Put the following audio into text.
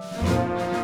Música